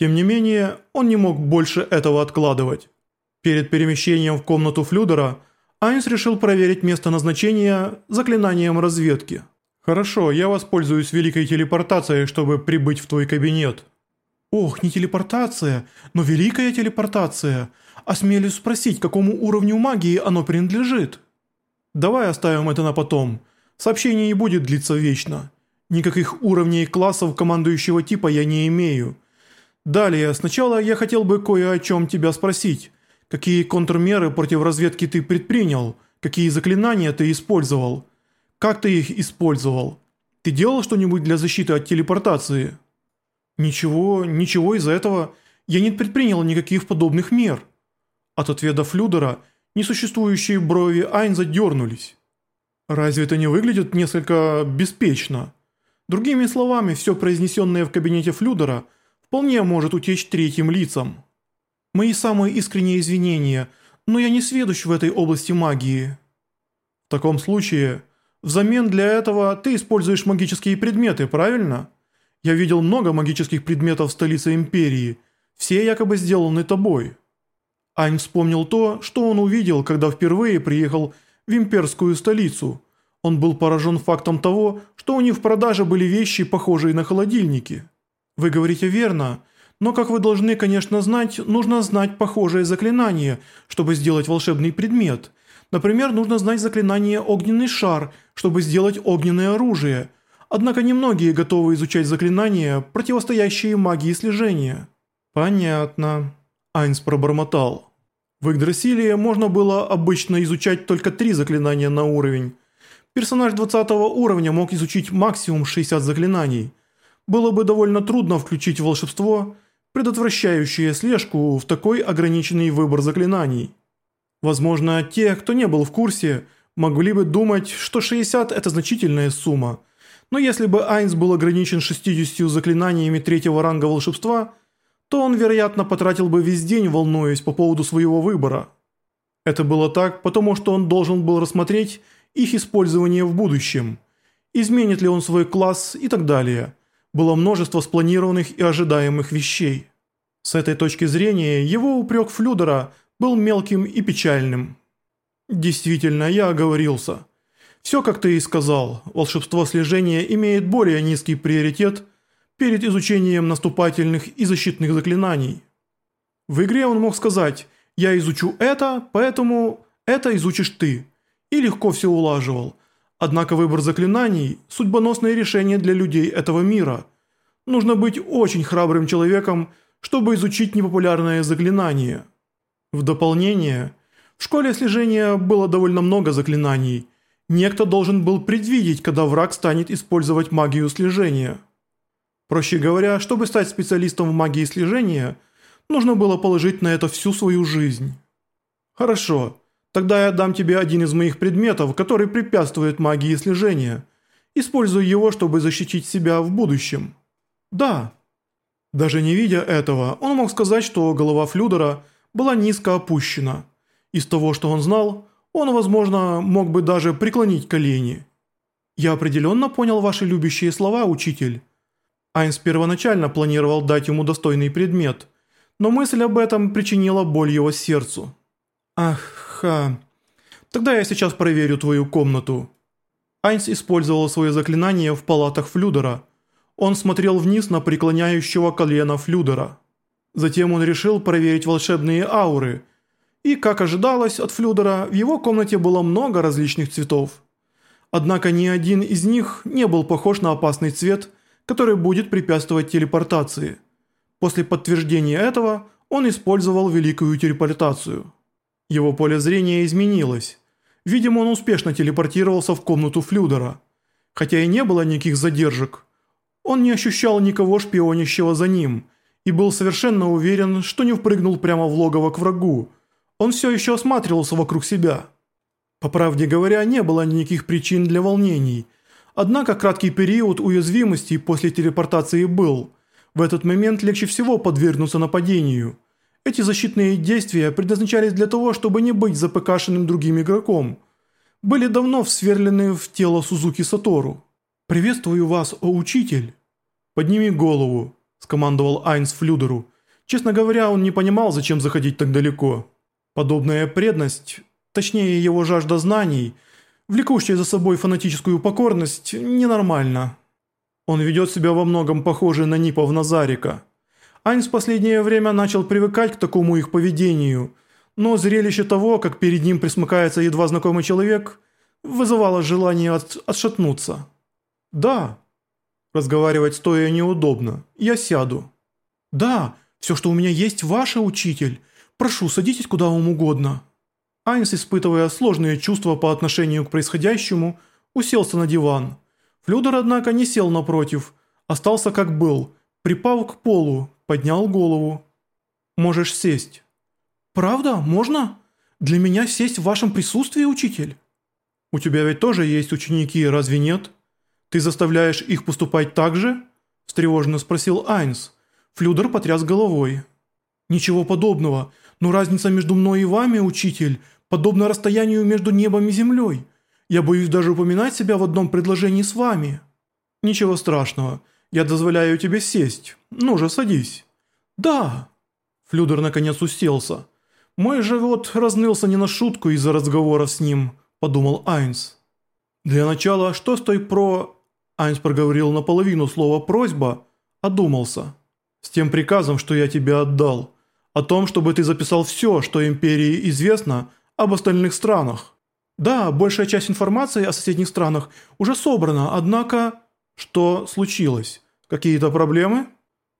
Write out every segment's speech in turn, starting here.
Тем не менее, он не мог больше этого откладывать. Перед перемещением в комнату Флюдера Айнс решил проверить место назначения заклинанием разведки. «Хорошо, я воспользуюсь великой телепортацией, чтобы прибыть в твой кабинет». «Ох, не телепортация, но великая телепортация. Осмелюсь спросить, какому уровню магии оно принадлежит?» «Давай оставим это на потом. Сообщение не будет длиться вечно. Никаких уровней классов командующего типа я не имею. Далее, сначала я хотел бы кое о чем тебя спросить. Какие контрмеры против разведки ты предпринял? Какие заклинания ты использовал? Как ты их использовал? Ты делал что-нибудь для защиты от телепортации?» «Ничего, ничего из этого. Я не предпринял никаких подобных мер». От ответа Флюдера несуществующие брови Айнза дернулись. «Разве это не выглядит несколько беспечно?» Другими словами, все произнесенное в кабинете Флюдера вполне может утечь третьим лицам. Мои самые искренние извинения, но я не сведущ в этой области магии. В таком случае, взамен для этого ты используешь магические предметы, правильно? Я видел много магических предметов в столице Империи, все якобы сделаны тобой. Айн вспомнил то, что он увидел, когда впервые приехал в имперскую столицу – он был поражен фактом того, что у них в продаже были вещи, похожие на холодильники. Вы говорите верно, но как вы должны, конечно, знать, нужно знать похожее заклинание, чтобы сделать волшебный предмет. Например, нужно знать заклинание «Огненный шар», чтобы сделать огненное оружие. Однако немногие готовы изучать заклинания, противостоящие магии слежения. Понятно. Айнс пробормотал. В Игдрасиле можно было обычно изучать только три заклинания на уровень, Персонаж 20 уровня мог изучить максимум 60 заклинаний. Было бы довольно трудно включить волшебство, предотвращающее слежку в такой ограниченный выбор заклинаний. Возможно, те, кто не был в курсе, могли бы думать, что 60 – это значительная сумма. Но если бы Айнс был ограничен 60 заклинаниями третьего ранга волшебства, то он, вероятно, потратил бы весь день, волнуясь по поводу своего выбора. Это было так, потому что он должен был рассмотреть их использование в будущем, изменит ли он свой класс и так далее. Было множество спланированных и ожидаемых вещей. С этой точки зрения его упрек Флюдера был мелким и печальным. Действительно, я оговорился. Все, как ты и сказал, волшебство слежения имеет более низкий приоритет перед изучением наступательных и защитных заклинаний. В игре он мог сказать «Я изучу это, поэтому это изучишь ты» и легко все улаживал. Однако выбор заклинаний – судьбоносное решение для людей этого мира. Нужно быть очень храбрым человеком, чтобы изучить непопулярное заклинание. В дополнение, в школе слежения было довольно много заклинаний. Некто должен был предвидеть, когда враг станет использовать магию слежения. Проще говоря, чтобы стать специалистом в магии слежения, нужно было положить на это всю свою жизнь. Хорошо. Тогда я дам тебе один из моих предметов, который препятствует магии слежения. Используй его, чтобы защитить себя в будущем». «Да». Даже не видя этого, он мог сказать, что голова Флюдера была низко опущена. Из того, что он знал, он, возможно, мог бы даже преклонить колени. «Я определенно понял ваши любящие слова, учитель». Айнс первоначально планировал дать ему достойный предмет, но мысль об этом причинила боль его сердцу. «Ах, Ха. Тогда я сейчас проверю твою комнату». Айнс использовал свое заклинание в палатах Флюдера. Он смотрел вниз на преклоняющего колено Флюдера. Затем он решил проверить волшебные ауры. И, как ожидалось от Флюдера, в его комнате было много различных цветов. Однако ни один из них не был похож на опасный цвет, который будет препятствовать телепортации. После подтверждения этого он использовал великую телепортацию. Его поле зрения изменилось. Видимо, он успешно телепортировался в комнату Флюдера. Хотя и не было никаких задержек. Он не ощущал никого шпионящего за ним и был совершенно уверен, что не впрыгнул прямо в логово к врагу. Он все еще осматривался вокруг себя. По правде говоря, не было никаких причин для волнений. Однако краткий период уязвимости после телепортации был. В этот момент легче всего подвергнуться нападению – эти защитные действия предназначались для того, чтобы не быть запыкашенным другим игроком. Были давно всверлены в тело Сузуки Сатору. «Приветствую вас, о учитель!» «Подними голову!» скомандовал Айнс Флюдеру. Честно говоря, он не понимал, зачем заходить так далеко. Подобная преданность, точнее его жажда знаний, влекущая за собой фанатическую покорность, ненормально. Он ведет себя во многом похоже на Нипов Назарика. Айнс в последнее время начал привыкать к такому их поведению, но зрелище того, как перед ним присмыкается едва знакомый человек, вызывало желание от, отшатнуться. «Да». Разговаривать стоя неудобно. «Я сяду». «Да, все, что у меня есть, ваше, учитель. Прошу, садитесь куда вам угодно». Айнс, испытывая сложные чувства по отношению к происходящему, уселся на диван. Флюдер, однако, не сел напротив, остался как был, припал к полу, поднял голову. «Можешь сесть». «Правда? Можно? Для меня сесть в вашем присутствии, учитель?» «У тебя ведь тоже есть ученики, разве нет? Ты заставляешь их поступать так же?» – встревоженно спросил Айнс. Флюдер потряс головой. «Ничего подобного, но разница между мной и вами, учитель, подобна расстоянию между небом и землей. Я боюсь даже упоминать себя в одном предложении с вами». «Ничего страшного, я дозволяю тебе сесть. Ну же, садись». «Да». Флюдер наконец уселся. «Мой живот разнылся не на шутку из-за разговора с ним», – подумал Айнс. «Для начала, что с той про...» Айнс проговорил наполовину слова «просьба», одумался. «С тем приказом, что я тебе отдал. О том, чтобы ты записал все, что Империи известно об остальных странах». «Да, большая часть информации о соседних странах уже собрана, однако...» «Что случилось? Какие-то проблемы?»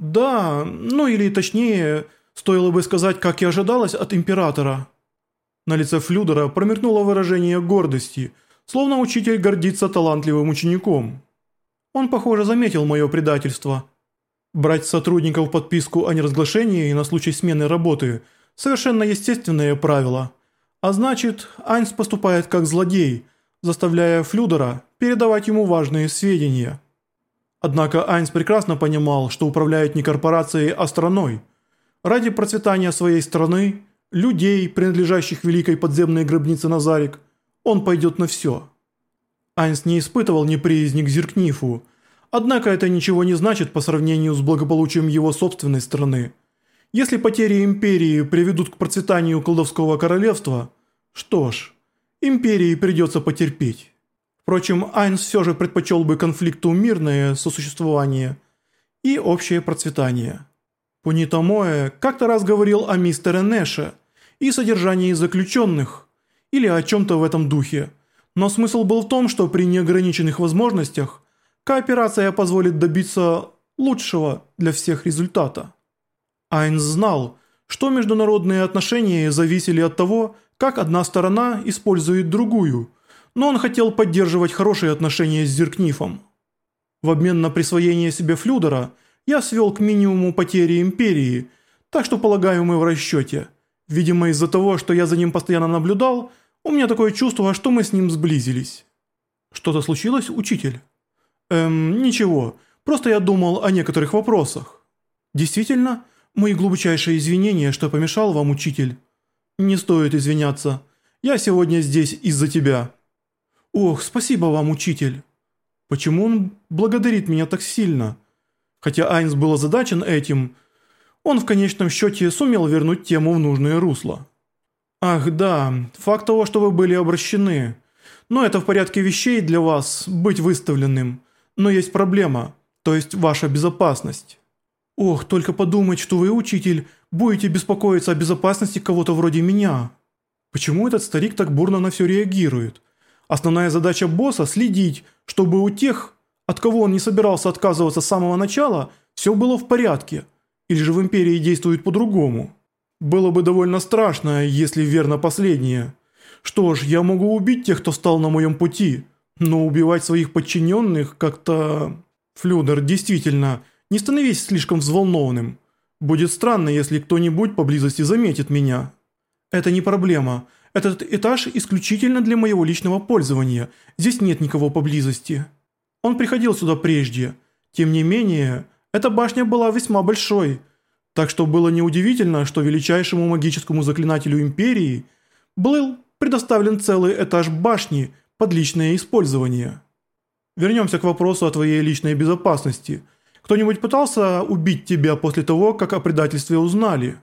«Да, ну или точнее, стоило бы сказать, как и ожидалось от Императора». На лице Флюдера промелькнуло выражение гордости, словно учитель гордится талантливым учеником. Он, похоже, заметил мое предательство. Брать сотрудников подписку о неразглашении на случай смены работы – совершенно естественное правило. А значит, Айнс поступает как злодей, заставляя Флюдера передавать ему важные сведения. Однако Айнс прекрасно понимал, что управляет не корпорацией, а страной. Ради процветания своей страны, людей, принадлежащих великой подземной гробнице Назарик, он пойдет на все. Айнс не испытывал неприязни к Зеркнифу, однако это ничего не значит по сравнению с благополучием его собственной страны. Если потери Империи приведут к процветанию колдовского королевства, что ж, Империи придется потерпеть. Впрочем, Айнс все же предпочел бы конфликту мирное сосуществование и общее процветание. Пунитамоэ как-то раз говорил о мистере Нэше и содержании заключенных, или о чем-то в этом духе – но смысл был в том, что при неограниченных возможностях кооперация позволит добиться лучшего для всех результата. Айнс знал, что международные отношения зависели от того, как одна сторона использует другую, но он хотел поддерживать хорошие отношения с Зеркнифом. В обмен на присвоение себе Флюдера я свел к минимуму потери Империи, так что полагаю мы в расчете. Видимо из-за того, что я за ним постоянно наблюдал – у меня такое чувство, что мы с ним сблизились». «Что-то случилось, учитель?» «Эм, ничего. Просто я думал о некоторых вопросах». «Действительно? Мои глубочайшие извинения, что помешал вам, учитель». «Не стоит извиняться. Я сегодня здесь из-за тебя». «Ох, спасибо вам, учитель». «Почему он благодарит меня так сильно?» Хотя Айнс был озадачен этим, он в конечном счете сумел вернуть тему в нужное русло. «Ах да, факт того, что вы были обращены. Но это в порядке вещей для вас, быть выставленным. Но есть проблема, то есть ваша безопасность». «Ох, только подумать, что вы, учитель, будете беспокоиться о безопасности кого-то вроде меня». Почему этот старик так бурно на все реагирует? Основная задача босса – следить, чтобы у тех, от кого он не собирался отказываться с самого начала, все было в порядке. Или же в Империи действует по-другому. Было бы довольно страшно, если верно последнее. Что ж, я могу убить тех, кто стал на моем пути, но убивать своих подчиненных как-то... Флюдер, действительно, не становись слишком взволнованным. Будет странно, если кто-нибудь поблизости заметит меня. Это не проблема. Этот этаж исключительно для моего личного пользования. Здесь нет никого поблизости. Он приходил сюда прежде. Тем не менее, эта башня была весьма большой, так что было неудивительно, что величайшему магическому заклинателю Империи был предоставлен целый этаж башни под личное использование. Вернемся к вопросу о твоей личной безопасности. Кто-нибудь пытался убить тебя после того, как о предательстве узнали?»